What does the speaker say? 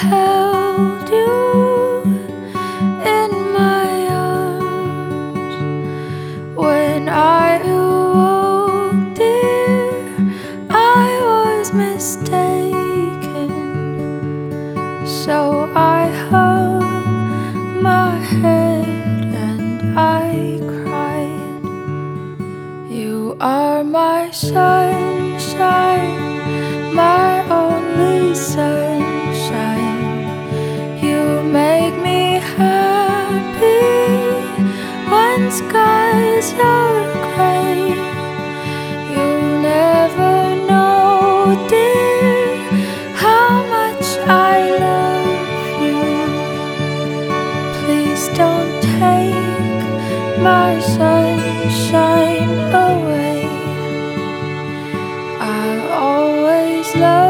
held you in my arms when I awoke, dear. I was mistaken, so I hung my head and I cried. You are my sunshine, skies are gray. You'll never know, dear, how much I love you. Please don't take my sunshine away. I'll always love